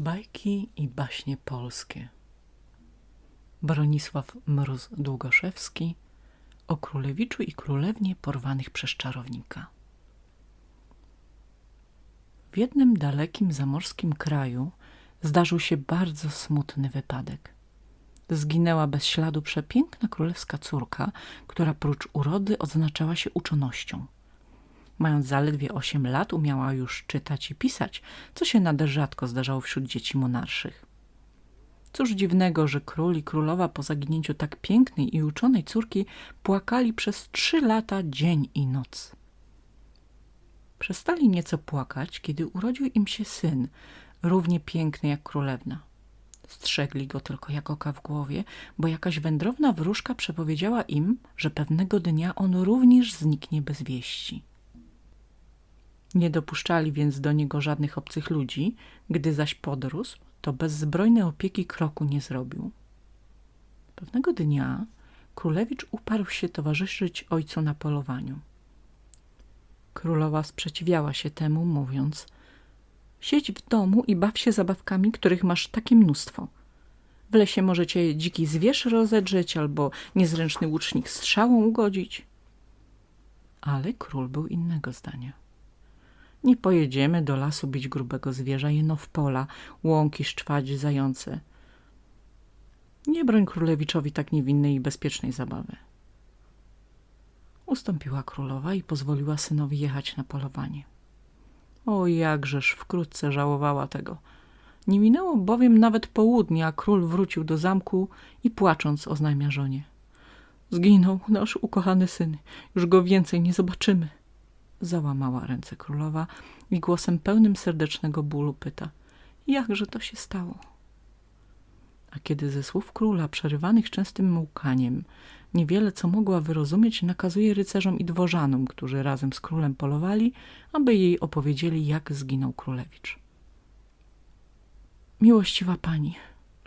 Bajki i baśnie polskie Bronisław Mróz Długoszewski o królewiczu i królewnie porwanych przez czarownika W jednym dalekim zamorskim kraju zdarzył się bardzo smutny wypadek. Zginęła bez śladu przepiękna królewska córka, która prócz urody odznaczała się uczonością. Mając zaledwie osiem lat umiała już czytać i pisać, co się nader rzadko zdarzało wśród dzieci monarszych. Cóż dziwnego, że król i królowa po zaginięciu tak pięknej i uczonej córki płakali przez trzy lata dzień i noc. Przestali nieco płakać, kiedy urodził im się syn, równie piękny jak królewna. Strzegli go tylko jak oka w głowie, bo jakaś wędrowna wróżka przepowiedziała im, że pewnego dnia on również zniknie bez wieści. Nie dopuszczali więc do niego żadnych obcych ludzi, gdy zaś podrósł, to bez zbrojnej opieki kroku nie zrobił. Pewnego dnia królewicz uparł się towarzyszyć ojcu na polowaniu. Królowa sprzeciwiała się temu, mówiąc Siedź w domu i baw się zabawkami, których masz takie mnóstwo. W lesie możecie dziki zwierz rozedrzeć albo niezręczny łucznik strzałą ugodzić. Ale król był innego zdania. Nie pojedziemy do lasu bić grubego zwierza, jeno w pola, łąki szczwać zające. Nie broń królewiczowi tak niewinnej i bezpiecznej zabawy. Ustąpiła królowa i pozwoliła synowi jechać na polowanie. O jakżeż wkrótce żałowała tego. Nie minęło bowiem nawet południa, a król wrócił do zamku i płacząc oznajmia żonie. Zginął nasz ukochany syn, już go więcej nie zobaczymy. Załamała ręce królowa i głosem pełnym serdecznego bólu pyta jakże to się stało? A kiedy ze słów króla, przerywanych częstym łkaniem, niewiele co mogła wyrozumieć, nakazuje rycerzom i dworzanom, którzy razem z królem polowali, aby jej opowiedzieli, jak zginął królewicz. Miłościwa pani,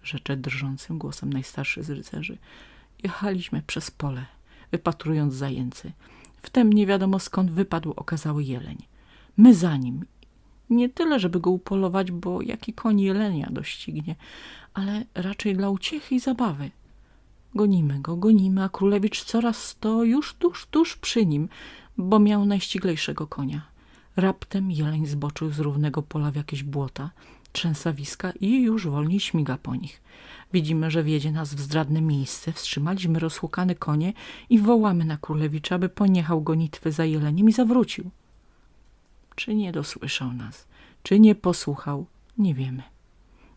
rzecze drżącym głosem najstarszy z rycerzy, jechaliśmy przez pole, wypatrując zajęcy. Wtem nie wiadomo skąd wypadł okazały jeleń. My za nim. Nie tyle, żeby go upolować, bo jaki koń jelenia doścignie, ale raczej dla uciechy i zabawy. Gonimy go, gonimy, a królewicz coraz to już tuż, tuż przy nim, bo miał najściglejszego konia. Raptem jeleń zboczył z równego pola w jakieś błota, trzęsawiska i już wolniej śmiga po nich. Widzimy, że wiedzie nas w zdradne miejsce, wstrzymaliśmy rozhukane konie i wołamy na królewicza, aby poniechał gonitwy za jeleniem i zawrócił. Czy nie dosłyszał nas, czy nie posłuchał, nie wiemy.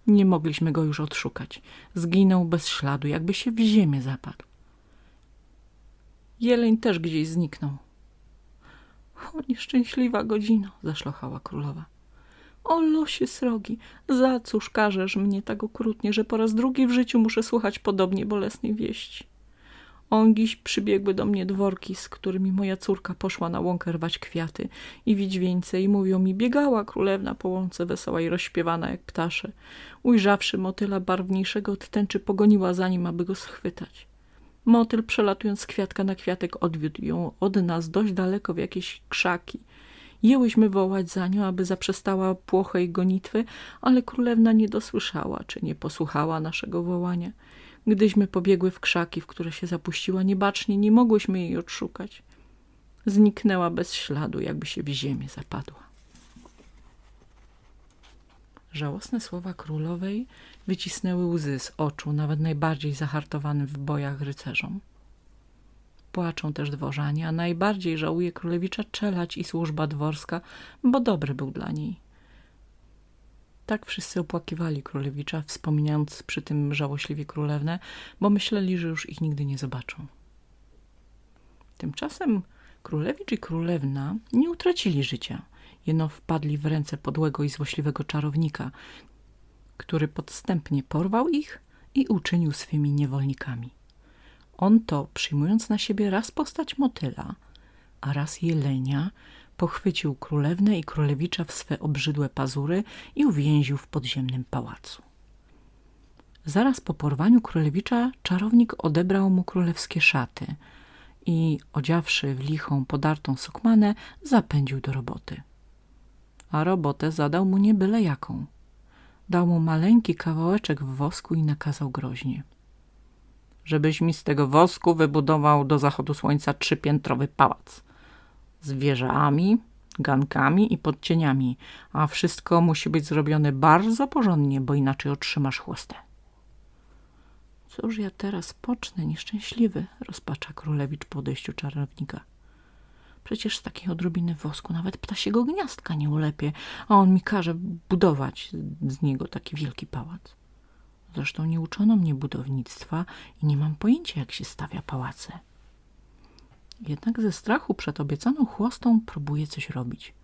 Nie mogliśmy go już odszukać. Zginął bez śladu, jakby się w ziemię zapadł. Jeleń też gdzieś zniknął. O, nieszczęśliwa godzina, zaszlochała królowa. O losie srogi, za cóż karzesz mnie tak okrutnie, że po raz drugi w życiu muszę słuchać podobnie bolesnej wieści. Ongiś przybiegły do mnie dworki, z którymi moja córka poszła na łąkę rwać kwiaty i widźwieńce i mówią mi, biegała królewna po łące wesoła i rozśpiewana jak ptasze. Ujrzawszy motyla barwniejszego od tęczy, pogoniła za nim, aby go schwytać. Motyl, przelatując z kwiatka na kwiatek, odwiódł ją od nas dość daleko w jakieś krzaki. Jęłyśmy wołać za nią, aby zaprzestała płochej gonitwy, ale królewna nie dosłyszała, czy nie posłuchała naszego wołania. Gdyśmy pobiegły w krzaki, w które się zapuściła niebacznie, nie mogłyśmy jej odszukać. Zniknęła bez śladu, jakby się w ziemię zapadła. Żałosne słowa królowej wycisnęły łzy z oczu, nawet najbardziej zahartowanym w bojach rycerzom. Płaczą też dworzanie, a najbardziej żałuje królewicza czelać i służba dworska, bo dobry był dla niej. Tak wszyscy opłakiwali królewicza, wspominając przy tym żałośliwie królewnę, bo myśleli, że już ich nigdy nie zobaczą. Tymczasem królewicz i królewna nie utracili życia, jeno wpadli w ręce podłego i złośliwego czarownika, który podstępnie porwał ich i uczynił swymi niewolnikami. On to, przyjmując na siebie raz postać motyla, a raz jelenia, pochwycił królewnę i królewicza w swe obrzydłe pazury i uwięził w podziemnym pałacu. Zaraz po porwaniu królewicza czarownik odebrał mu królewskie szaty i, odziawszy w lichą, podartą sukmanę, zapędził do roboty. A robotę zadał mu nie byle jaką. dał mu maleńki kawałeczek w wosku i nakazał groźnie. Żebyś mi z tego wosku wybudował do zachodu słońca trzypiętrowy pałac. Z wieżami, gankami i podcieniami, a wszystko musi być zrobione bardzo porządnie, bo inaczej otrzymasz chłostę. Cóż ja teraz pocznę, nieszczęśliwy, rozpacza królewicz po odejściu czarownika. Przecież z takiej odrobiny wosku nawet ptasiego gniazdka nie ulepie, a on mi każe budować z niego taki wielki pałac. Zresztą nie uczono mnie budownictwa i nie mam pojęcia, jak się stawia pałace. Jednak ze strachu przed obiecaną chłostą próbuje coś robić.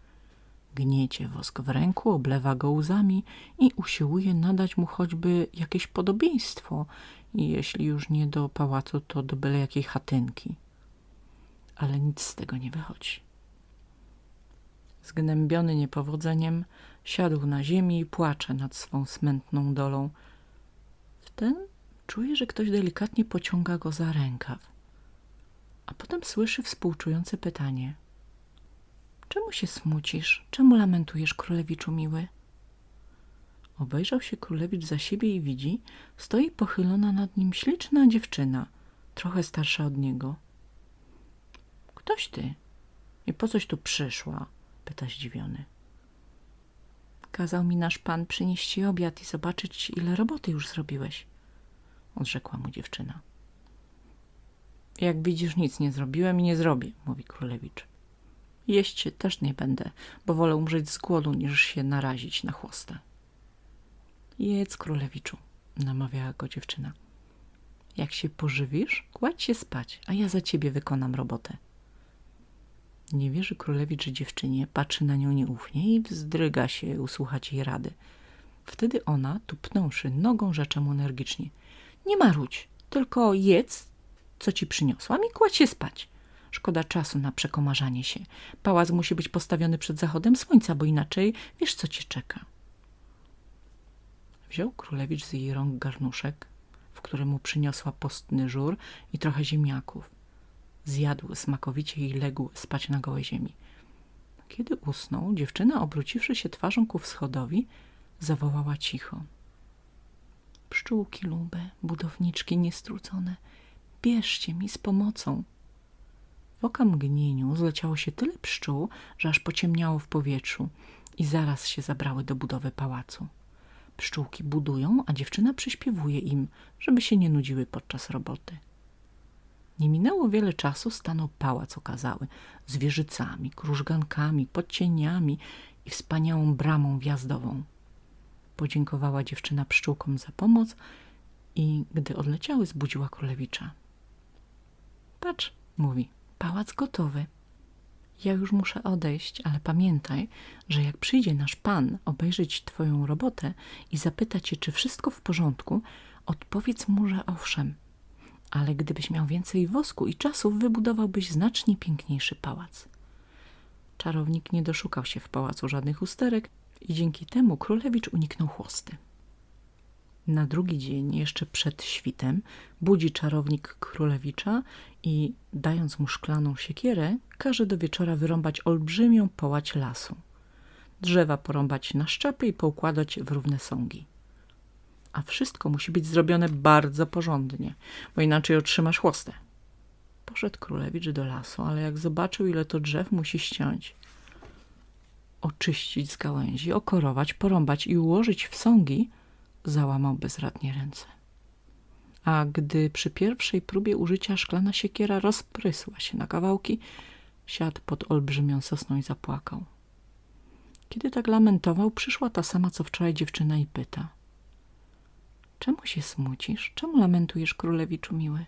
Gniecie wosk w ręku, oblewa go łzami i usiłuje nadać mu choćby jakieś podobieństwo, jeśli już nie do pałacu, to do byle jakiej chatynki. Ale nic z tego nie wychodzi. Zgnębiony niepowodzeniem, siadł na ziemi i płacze nad swą smętną dolą. Wtem czuje, że ktoś delikatnie pociąga go za rękaw a potem słyszy współczujące pytanie. Czemu się smucisz? Czemu lamentujesz, królewiczu miły? Obejrzał się królewicz za siebie i widzi, stoi pochylona nad nim śliczna dziewczyna, trochę starsza od niego. Ktoś ty? I po coś tu przyszła? pyta zdziwiony. Kazał mi nasz pan przynieść ci obiad i zobaczyć, ile roboty już zrobiłeś, odrzekła mu dziewczyna. Jak widzisz, nic nie zrobiłem i nie zrobię, mówi królewicz. Jeść też nie będę, bo wolę umrzeć z głodu, niż się narazić na chłostę. Jedz, królewiczu, namawiała go dziewczyna. Jak się pożywisz, kładź się spać, a ja za ciebie wykonam robotę. Nie wierzy królewicz dziewczynie, patrzy na nią nieufnie i wzdryga się usłuchać jej rady. Wtedy ona, tupnąwszy nogą, rzecze mu energicznie. Nie marudź, tylko jedz, co ci przyniosłam i kładź się spać. Szkoda czasu na przekomarzanie się. Pałac musi być postawiony przed zachodem słońca, bo inaczej wiesz, co cię czeka. Wziął królewicz z jej rąk garnuszek, w którym mu przyniosła postny żur i trochę ziemniaków. Zjadł smakowicie i legł spać na gołej ziemi. Kiedy usnął, dziewczyna, obróciwszy się twarzą ku wschodowi, zawołała cicho. Pszczółki lube, budowniczki niestrucone – bierzcie mi z pomocą. W oka mgnieniu zleciało się tyle pszczół, że aż pociemniało w powietrzu i zaraz się zabrały do budowy pałacu. Pszczółki budują, a dziewczyna przyśpiewuje im, żeby się nie nudziły podczas roboty. Nie minęło wiele czasu, stanął pałac okazały, z wieżycami, krużgankami, podcieniami i wspaniałą bramą wjazdową. Podziękowała dziewczyna pszczółkom za pomoc i gdy odleciały, zbudziła królewicza. Patrz, mówi, pałac gotowy. Ja już muszę odejść, ale pamiętaj, że jak przyjdzie nasz pan obejrzeć twoją robotę i zapyta cię, czy wszystko w porządku, odpowiedz mu, że owszem. Ale gdybyś miał więcej wosku i czasu, wybudowałbyś znacznie piękniejszy pałac. Czarownik nie doszukał się w pałacu żadnych usterek i dzięki temu królewicz uniknął chłosty. Na drugi dzień, jeszcze przed świtem, budzi czarownik królewicza i, dając mu szklaną siekierę, każe do wieczora wyrąbać olbrzymią połać lasu. Drzewa porąbać na szczepy i poukładać w równe sągi. A wszystko musi być zrobione bardzo porządnie, bo inaczej otrzymasz chłostę. Poszedł królewicz do lasu, ale jak zobaczył, ile to drzew musi ściąć, oczyścić z gałęzi, okorować, porąbać i ułożyć w sągi, załamał bezradnie ręce. A gdy przy pierwszej próbie użycia szklana siekiera rozprysła się na kawałki, siadł pod olbrzymią sosną i zapłakał. Kiedy tak lamentował, przyszła ta sama co wczoraj dziewczyna i pyta. Czemu się smucisz? Czemu lamentujesz, królewiczu miły?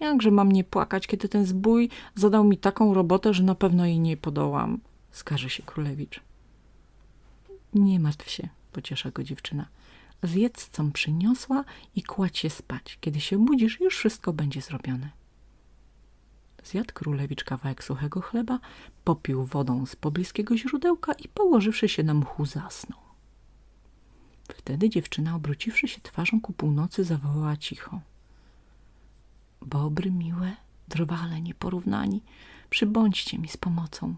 Jakże mam nie płakać, kiedy ten zbój zadał mi taką robotę, że na pewno jej nie podołam, skarży się królewicz. Nie martw się, pociesza go dziewczyna. Zjedz, com przyniosła i kładź się spać. Kiedy się budzisz, już wszystko będzie zrobione. Zjadł królewicz kawałek suchego chleba, popił wodą z pobliskiego źródełka i położywszy się na mchu zasnął. Wtedy dziewczyna, obróciwszy się twarzą ku północy, zawołała cicho. Bobry miłe, drwale nieporównani, przybądźcie mi z pomocą.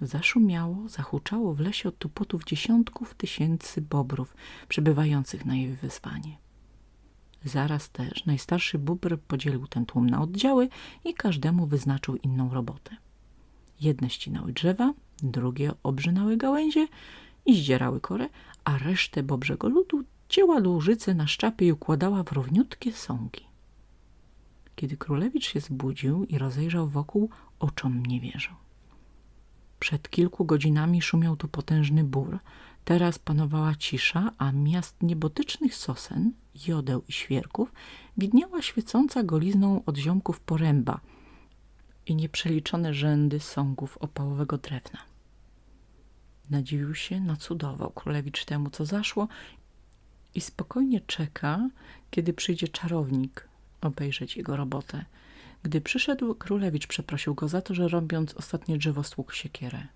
Zaszumiało, zahuczało w lesie od tupotów dziesiątków tysięcy bobrów przybywających na jej wyzwanie. Zaraz też najstarszy bóbr podzielił ten tłum na oddziały i każdemu wyznaczył inną robotę. Jedne ścinały drzewa, drugie obrzynały gałęzie i zdzierały korę, a resztę bobrzego ludu cięła lóżyce na szczapy i układała w równiutkie sągi. Kiedy królewicz się zbudził i rozejrzał wokół, oczom nie wierzył. Przed kilku godzinami szumiał tu potężny bór. Teraz panowała cisza, a miast niebotycznych sosen, jodeł i świerków widniała świecąca golizną od ziomków poręba i nieprzeliczone rzędy sągów opałowego drewna. Nadziwił się, nacudował królewicz temu, co zaszło i spokojnie czeka, kiedy przyjdzie czarownik obejrzeć jego robotę. Gdy przyszedł, królewicz przeprosił go za to, że robiąc ostatnie drzewo stłukł siekierę.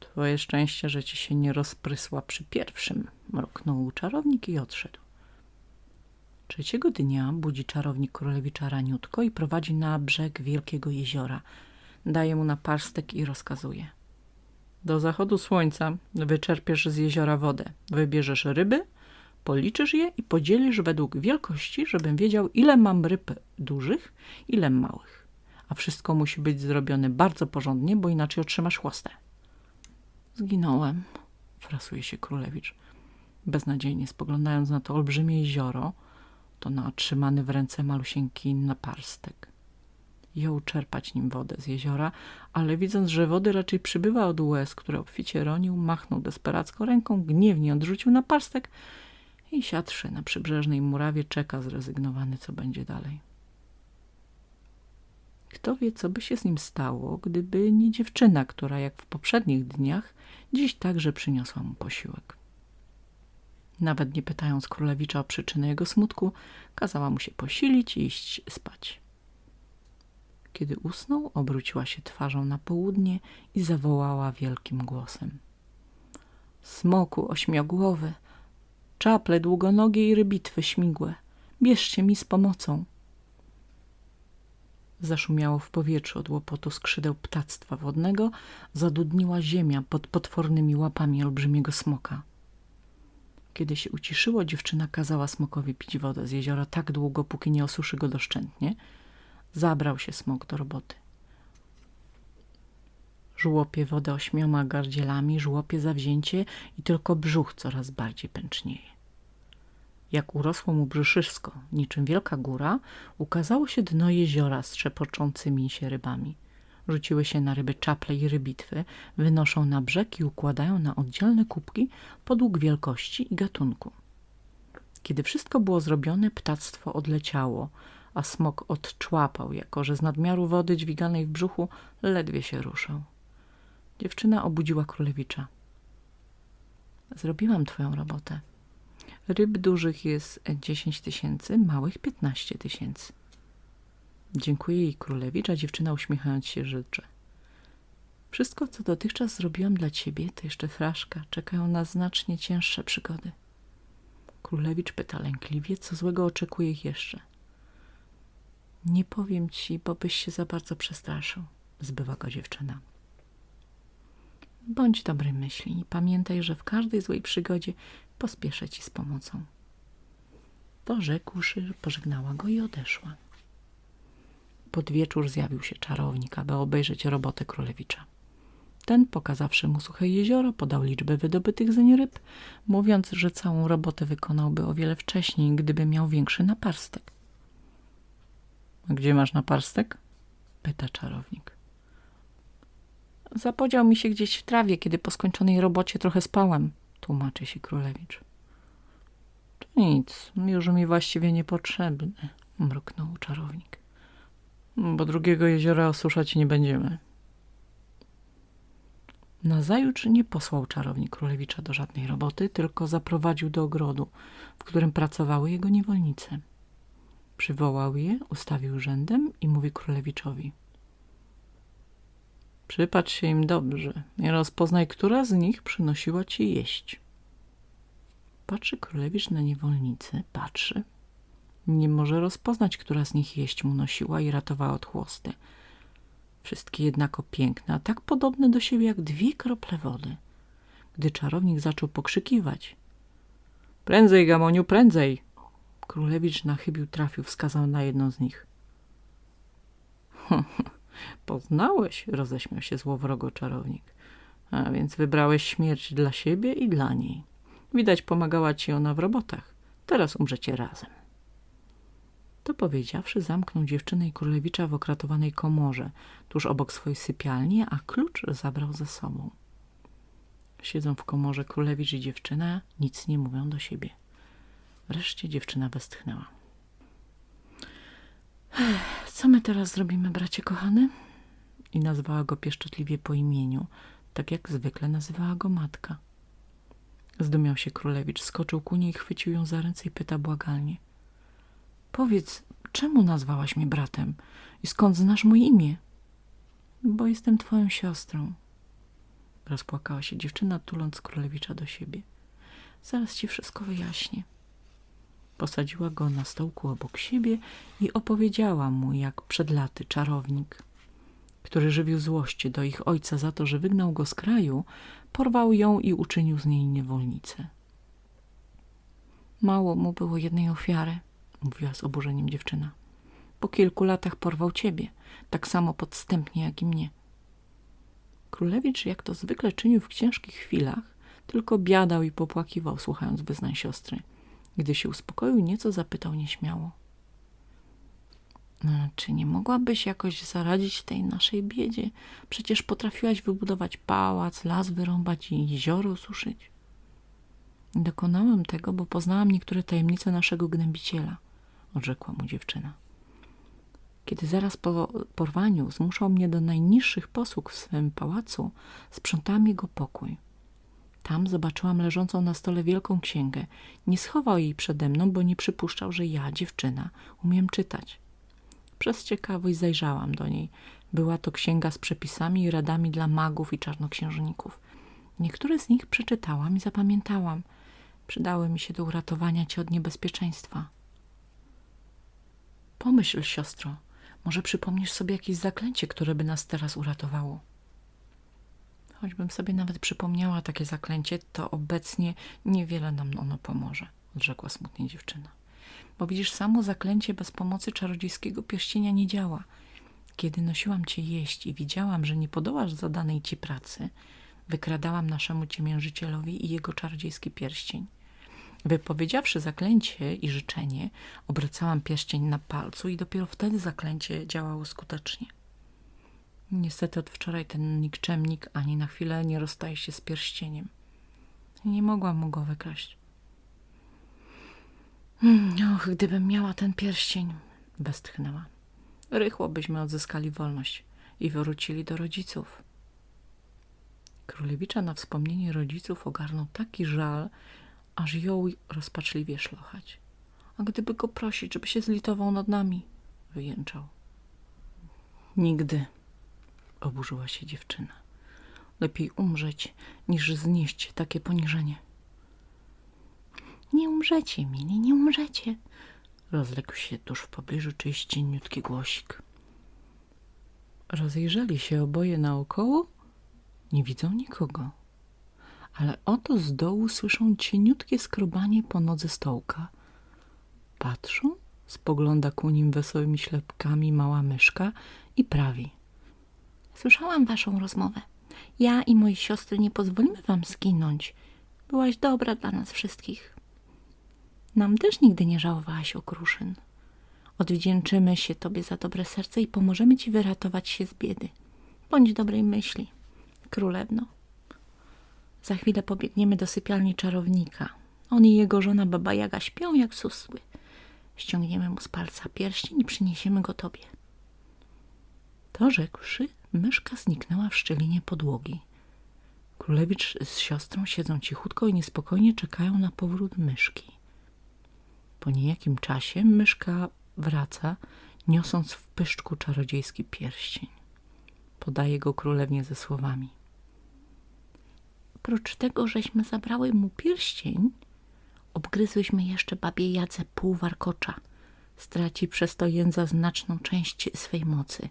Twoje szczęście, że ci się nie rozprysła przy pierwszym, mruknął czarownik i odszedł. Trzeciego dnia budzi czarownik królewicza raniutko i prowadzi na brzeg wielkiego jeziora. Daje mu naparstek i rozkazuje. Do zachodu słońca wyczerpiesz z jeziora wodę, wybierzesz ryby, policzysz je i podzielisz według wielkości, żebym wiedział, ile mam ryb dużych, ile małych. A wszystko musi być zrobione bardzo porządnie, bo inaczej otrzymasz chłostę. Zginąłem, frasuje się królewicz, beznadziejnie spoglądając na to olbrzymie jezioro, to na otrzymany w ręce malusieńki naparstek. Jął czerpać nim wodę z jeziora, ale widząc, że wody raczej przybywa od łez, które obficie ronił, machnął desperacko ręką, gniewnie odrzucił naparstek i siadszy na przybrzeżnej murawie czeka zrezygnowany, co będzie dalej. Kto wie, co by się z nim stało, gdyby nie dziewczyna, która jak w poprzednich dniach dziś także przyniosła mu posiłek. Nawet nie pytając królewicza o przyczynę jego smutku, kazała mu się posilić i iść spać. Kiedy usnął, obróciła się twarzą na południe i zawołała wielkim głosem. Smoku ośmiogłowy, czaple długonogie i rybitwy śmigłe, bierzcie mi z pomocą. Zaszumiało w powietrzu od łopotu skrzydeł ptactwa wodnego, zadudniła ziemia pod potwornymi łapami olbrzymiego smoka. Kiedy się uciszyło, dziewczyna kazała smokowi pić wodę z jeziora tak długo, póki nie osuszy go doszczętnie. Zabrał się smok do roboty. Żłopie wodę ośmioma gardzielami, żłopie zawzięcie i tylko brzuch coraz bardziej pęcznieje. Jak urosło mu brzuszysko, niczym wielka góra, ukazało się dno jeziora z trzepoczącymi się rybami. Rzuciły się na ryby czaple i rybitwy, wynoszą na brzeg i układają na oddzielne kubki podług wielkości i gatunku. Kiedy wszystko było zrobione, ptactwo odleciało, a smok odczłapał, jako że z nadmiaru wody dźwiganej w brzuchu ledwie się ruszał. Dziewczyna obudziła królewicza. Zrobiłam twoją robotę. Ryb dużych jest dziesięć tysięcy, małych piętnaście tysięcy. Dziękuję jej królewicz, a dziewczyna uśmiechając się życzy. Wszystko, co dotychczas zrobiłam dla ciebie, to jeszcze fraszka. Czekają na znacznie cięższe przygody. Królewicz pyta lękliwie, co złego oczekuje ich jeszcze. Nie powiem ci, bo byś się za bardzo przestraszył, zbywa go dziewczyna. Bądź dobrej myśli i pamiętaj, że w każdej złej przygodzie pospieszę ci z pomocą. To rzekłszy, pożegnała go i odeszła. Pod wieczór zjawił się czarownik, aby obejrzeć robotę królewicza. Ten, pokazawszy mu suche jezioro, podał liczbę wydobytych zeń ryb, mówiąc, że całą robotę wykonałby o wiele wcześniej, gdyby miał większy naparstek. – gdzie masz naparstek? – pyta czarownik. – Zapodział mi się gdzieś w trawie, kiedy po skończonej robocie trochę spałem – tłumaczy się królewicz. – To nic, już mi właściwie niepotrzebny – mruknął czarownik bo drugiego jeziora osuszać nie będziemy. Nazajutrz nie posłał czarownik królewicza do żadnej roboty, tylko zaprowadził do ogrodu, w którym pracowały jego niewolnice. Przywołał je, ustawił rzędem i mówi królewiczowi. Przypatrz się im dobrze i rozpoznaj, która z nich przynosiła ci jeść. Patrzy królewicz na niewolnicę, patrzy, nie może rozpoznać, która z nich jeść mu nosiła i ratowała od chłosty. Wszystkie jednako piękne, a tak podobne do siebie jak dwie krople wody. Gdy czarownik zaczął pokrzykiwać. Prędzej, Gamoniu, prędzej! Królewicz na chybił trafił, wskazał na jedną z nich. Poznałeś, roześmiał się złowrogo czarownik. A więc wybrałeś śmierć dla siebie i dla niej. Widać, pomagała ci ona w robotach. Teraz umrzecie razem. To powiedziawszy, zamknął dziewczynę i królewicza w okratowanej komorze, tuż obok swojej sypialni, a klucz zabrał ze sobą. Siedzą w komorze królewicz i dziewczyna, nic nie mówią do siebie. Wreszcie dziewczyna westchnęła. Co my teraz zrobimy, bracie kochany? I nazwała go pieszczotliwie po imieniu, tak jak zwykle nazywała go matka. Zdumiał się królewicz, skoczył ku niej, chwycił ją za ręce i pyta błagalnie. Powiedz, czemu nazwałaś mnie bratem i skąd znasz moje imię? Bo jestem twoją siostrą. Rozpłakała się dziewczyna, tuląc królewicza do siebie. Zaraz ci wszystko wyjaśnię. Posadziła go na stołku obok siebie i opowiedziała mu, jak przed laty czarownik, który żywił złość do ich ojca za to, że wygnał go z kraju, porwał ją i uczynił z niej niewolnicę. Mało mu było jednej ofiary, mówiła z oburzeniem dziewczyna. Po kilku latach porwał ciebie, tak samo podstępnie jak i mnie. Królewicz, jak to zwykle czynił w ciężkich chwilach, tylko biadał i popłakiwał, słuchając wyznań siostry. Gdy się uspokoił, nieco zapytał nieśmiało. No, czy nie mogłabyś jakoś zaradzić tej naszej biedzie? Przecież potrafiłaś wybudować pałac, las wyrąbać i jezioro ususzyć. Dokonałam tego, bo poznałam niektóre tajemnice naszego gnębiciela, odrzekła mu dziewczyna. Kiedy zaraz po porwaniu zmuszał mnie do najniższych posług w swym pałacu, sprzątałam jego pokój. Tam zobaczyłam leżącą na stole wielką księgę. Nie schował jej przede mną, bo nie przypuszczał, że ja, dziewczyna, umiem czytać. Przez ciekawość zajrzałam do niej. Była to księga z przepisami i radami dla magów i czarnoksiężników. Niektóre z nich przeczytałam i zapamiętałam. Przydały mi się do uratowania cię od niebezpieczeństwa. Pomyśl, siostro, może przypomnisz sobie jakieś zaklęcie, które by nas teraz uratowało. Choćbym sobie nawet przypomniała takie zaklęcie, to obecnie niewiele nam ono pomoże, odrzekła smutnie dziewczyna. Bo widzisz, samo zaklęcie bez pomocy czarodziejskiego pierścienia nie działa. Kiedy nosiłam cię jeść i widziałam, że nie podołasz zadanej ci pracy, wykradałam naszemu ciemiężycielowi i jego czarodziejski pierścień. Wypowiedziawszy zaklęcie i życzenie, obracałam pierścień na palcu i dopiero wtedy zaklęcie działało skutecznie. Niestety od wczoraj ten nikczemnik ani na chwilę nie rozstaje się z pierścieniem. Nie mogłam mu go wykraść. Hmm, och, gdybym miała ten pierścień, westchnęła. Rychło byśmy odzyskali wolność i wrócili do rodziców. Królewicza na wspomnienie rodziców ogarnął taki żal, aż jął rozpaczliwie szlochać. A gdyby go prosić, żeby się zlitował nad nami, wyjęczał. Nigdy, oburzyła się dziewczyna. Lepiej umrzeć, niż znieść takie poniżenie. Nie umrzecie, mili, nie umrzecie, rozległ się tuż w pobliżu czyjś cieniutki głosik. Rozejrzeli się oboje naokoło, nie widzą nikogo ale oto z dołu słyszą cieniutkie skrobanie po nodze stołka. Patrzą, spogląda ku nim wesołymi ślepkami mała myszka i prawi. Słyszałam waszą rozmowę. Ja i moje siostry nie pozwolimy wam zginąć. Byłaś dobra dla nas wszystkich. Nam też nigdy nie żałowałaś okruszyn. Odwdzięczymy się tobie za dobre serce i pomożemy ci wyratować się z biedy. Bądź dobrej myśli, królewno. Za chwilę pobiegniemy do sypialni czarownika. On i jego żona Baba Jaga śpią jak susły. Ściągniemy mu z palca pierścień i przyniesiemy go tobie. To rzekłszy, myszka zniknęła w szczelinie podłogi. Królewicz z siostrą siedzą cichutko i niespokojnie czekają na powrót myszki. Po niejakim czasie myszka wraca, niosąc w pyszczku czarodziejski pierścień. Podaje go królewnie ze słowami – Oprócz tego, żeśmy zabrały mu pierścień, obgryzłyśmy jeszcze babie Jadze pół warkocza. Straci przez to jędza znaczną część swej mocy.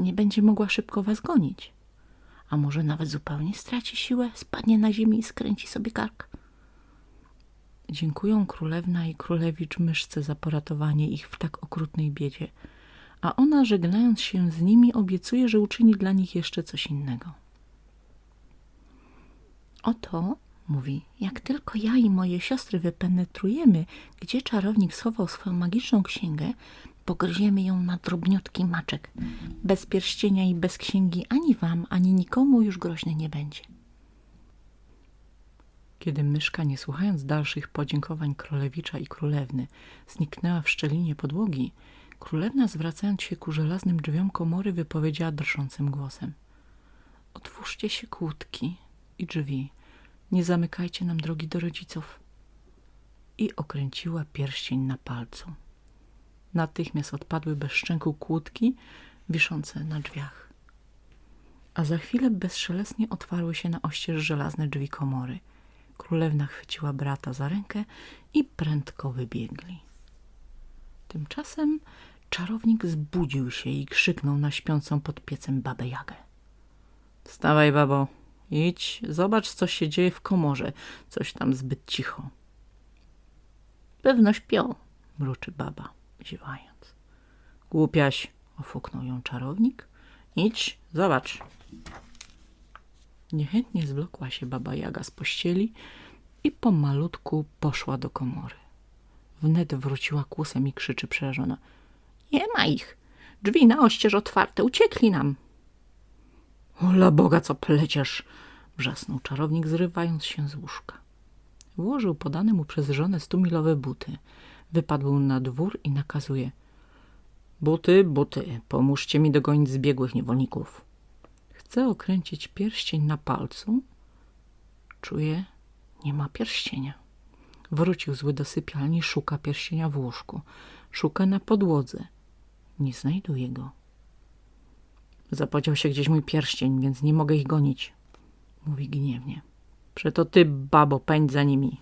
Nie będzie mogła szybko was gonić. A może nawet zupełnie straci siłę, spadnie na ziemię i skręci sobie kark. Dziękują królewna i królewicz myszce za poratowanie ich w tak okrutnej biedzie, a ona żegnając się z nimi obiecuje, że uczyni dla nich jeszcze coś innego. Oto, mówi, jak tylko ja i moje siostry wypenetrujemy, gdzie czarownik schował swoją magiczną księgę, pogryziemy ją na drobniutki maczek. Bez pierścienia i bez księgi ani wam, ani nikomu już groźny nie będzie. Kiedy myszka, nie słuchając dalszych podziękowań królewicza i królewny, zniknęła w szczelinie podłogi, królewna, zwracając się ku żelaznym drzwiom komory, wypowiedziała drżącym głosem. Otwórzcie się kłódki i drzwi, nie zamykajcie nam drogi do rodziców. I okręciła pierścień na palcu. Natychmiast odpadły bez szczęku kłódki wiszące na drzwiach. A za chwilę bezszelestnie otwarły się na oścież żelazne drzwi komory. Królewna chwyciła brata za rękę i prędko wybiegli. Tymczasem czarownik zbudził się i krzyknął na śpiącą pod piecem babę Jagę. Wstawaj, babo, idź, zobacz, co się dzieje w komorze. Coś tam zbyt cicho. Pewno śpią, mruczy baba ziewając. Głupiaś, ofuknął ją czarownik. Idź, zobacz. Niechętnie zwlokła się baba Jaga z pościeli i pomalutku poszła do komory. Wnet wróciła kłusem i krzyczy przerażona. Nie ma ich. Drzwi na oścież otwarte. Uciekli nam. Ola Boga, co pleciesz! Wrzasnął czarownik, zrywając się z łóżka. Włożył podane mu przez żonę stumilowe buty. Wypadł na dwór i nakazuje. Buty, buty, pomóżcie mi dogonić zbiegłych niewolników. Chce okręcić pierścień na palcu. Czuje, nie ma pierścienia. Wrócił zły do sypialni, szuka pierścienia w łóżku. Szuka na podłodze. Nie znajduje go. Zapodział się gdzieś mój pierścień, więc nie mogę ich gonić. Mówi gniewnie. Przeto ty, babo, pędź za nimi.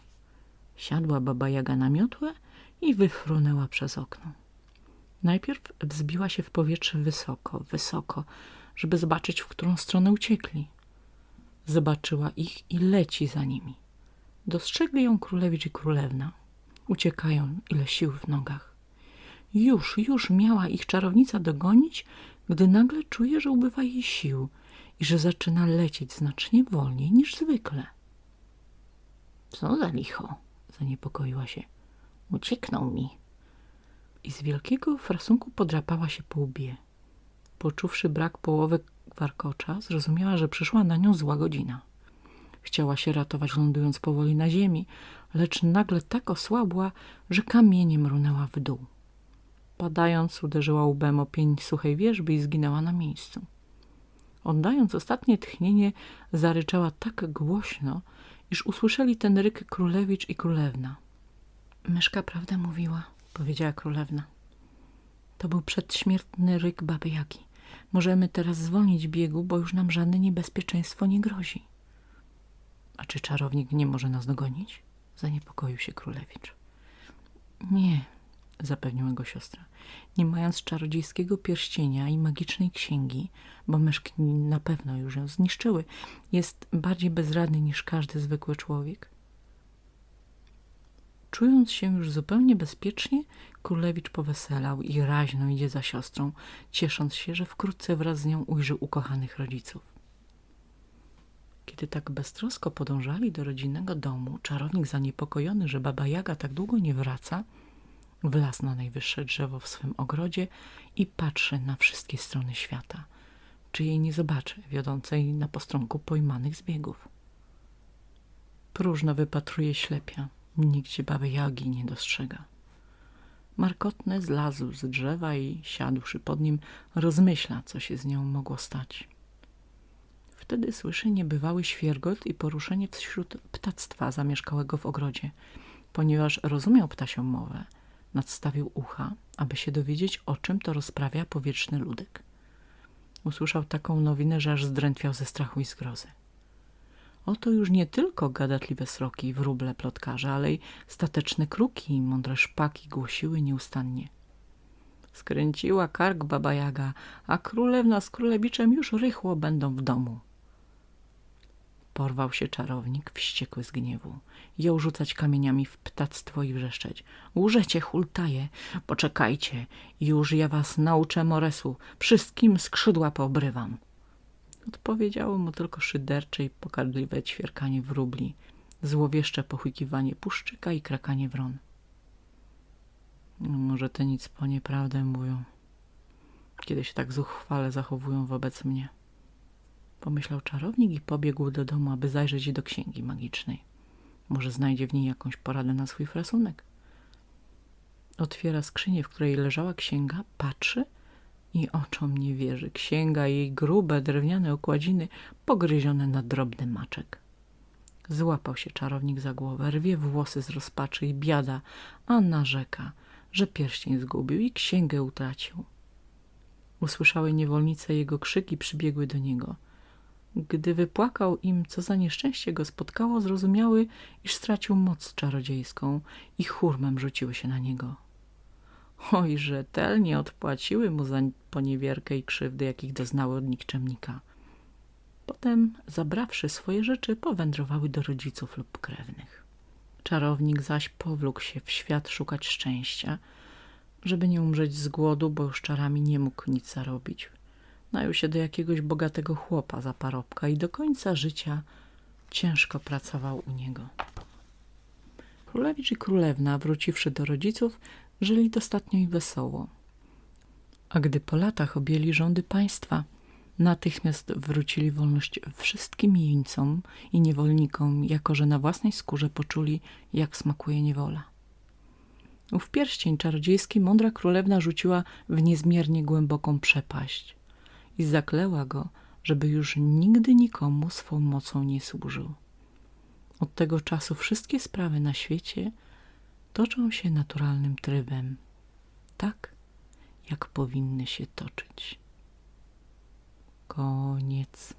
Siadła baba Jaga na miotłę i wyfrunęła przez okno. Najpierw wzbiła się w powietrze wysoko, wysoko, żeby zobaczyć, w którą stronę uciekli. Zobaczyła ich i leci za nimi. Dostrzegli ją królewicz i królewna. Uciekają, ile sił w nogach. Już, już miała ich czarownica dogonić, gdy nagle czuje, że ubywa jej sił i że zaczyna lecieć znacznie wolniej niż zwykle. Co za licho, zaniepokoiła się. Ucieknął mi. I z wielkiego frasunku podrapała się po łbie. Poczuwszy brak połowy warkocza, zrozumiała, że przyszła na nią zła godzina. Chciała się ratować, lądując powoli na ziemi, lecz nagle tak osłabła, że kamieniem runęła w dół. Padając, uderzyła łbem o pień suchej wierzby i zginęła na miejscu. Oddając ostatnie tchnienie, zaryczała tak głośno, iż usłyszeli ten ryk królewicz i królewna. Myszka prawdę mówiła, powiedziała królewna. To był przedśmiertny ryk baby Jagi. Możemy teraz zwolnić biegu, bo już nam żadne niebezpieczeństwo nie grozi. A czy czarownik nie może nas dogonić? Zaniepokoił się królewicz. Nie, zapewniła go siostra. Nie mając czarodziejskiego pierścienia i magicznej księgi, bo myszki na pewno już ją zniszczyły, jest bardziej bezradny niż każdy zwykły człowiek. Czując się już zupełnie bezpiecznie, królewicz poweselał i raźno idzie za siostrą, ciesząc się, że wkrótce wraz z nią ujrzy ukochanych rodziców. Kiedy tak beztrosko podążali do rodzinnego domu, czarownik zaniepokojony, że baba Jaga tak długo nie wraca, wlazł na najwyższe drzewo w swym ogrodzie i patrzy na wszystkie strony świata, czy jej nie zobaczy, wiodącej na postronku pojmanych zbiegów. Próżno wypatruje ślepia, Nigdzie baby Jagi nie dostrzega. Markotny zlazł z drzewa i siadłszy pod nim, rozmyśla, co się z nią mogło stać. Wtedy słyszy niebywały świergot i poruszenie wśród ptactwa zamieszkałego w ogrodzie. Ponieważ rozumiał ptasią mowę, nadstawił ucha, aby się dowiedzieć, o czym to rozprawia powietrzny ludek. Usłyszał taką nowinę, że aż zdrętwiał ze strachu i zgrozy. Oto już nie tylko gadatliwe sroki, wróble, plotkarze, ale i stateczne kruki i mądre szpaki głosiły nieustannie. Skręciła kark baba Jaga, a królewna z królewiczem już rychło będą w domu. Porwał się czarownik, wściekły z gniewu. Jął rzucać kamieniami w ptactwo i wrzeszczeć. Łżecie, hultaje, poczekajcie, już ja was nauczę moresu, wszystkim skrzydła poobrywam. Odpowiedziało mu tylko szydercze i pokardliwe ćwierkanie wróbli, złowieszcze pochukiwanie puszczyka i krakanie wron. No, może te nic po nieprawdę mówią, kiedy się tak zuchwale zachowują wobec mnie. Pomyślał czarownik i pobiegł do domu, aby zajrzeć do księgi magicznej. Może znajdzie w niej jakąś poradę na swój frasunek. Otwiera skrzynię, w której leżała księga, patrzy i oczom nie wierzy. Księga jej grube, drewniane okładziny pogryzione na drobny maczek. Złapał się czarownik za głowę, rwie włosy z rozpaczy i biada, a narzeka, że pierścień zgubił i księgę utracił. Usłyszały niewolnice jego krzyki, przybiegły do niego – gdy wypłakał im, co za nieszczęście go spotkało, zrozumiały, iż stracił moc czarodziejską i hurmem rzuciły się na niego. Oj, rzetelnie odpłaciły mu za poniewierkę i krzywdy, jakich doznały od nikczemnika. Potem, zabrawszy swoje rzeczy, powędrowały do rodziców lub krewnych. Czarownik zaś powlókł się w świat szukać szczęścia, żeby nie umrzeć z głodu, bo już czarami nie mógł nic zarobić. Najął się do jakiegoś bogatego chłopa za parobka i do końca życia ciężko pracował u niego. Królewicz i królewna, wróciwszy do rodziców, żyli dostatnio i wesoło. A gdy po latach objęli rządy państwa, natychmiast wrócili wolność wszystkim jeńcom i niewolnikom, jako że na własnej skórze poczuli, jak smakuje niewola. Ów pierścień czarodziejski mądra królewna rzuciła w niezmiernie głęboką przepaść i zakleła go, żeby już nigdy nikomu swą mocą nie służył. Od tego czasu wszystkie sprawy na świecie toczą się naturalnym trybem, tak jak powinny się toczyć. Koniec.